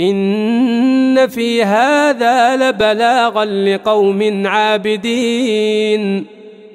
إن في هذا لبلاغا لقوم عابدين.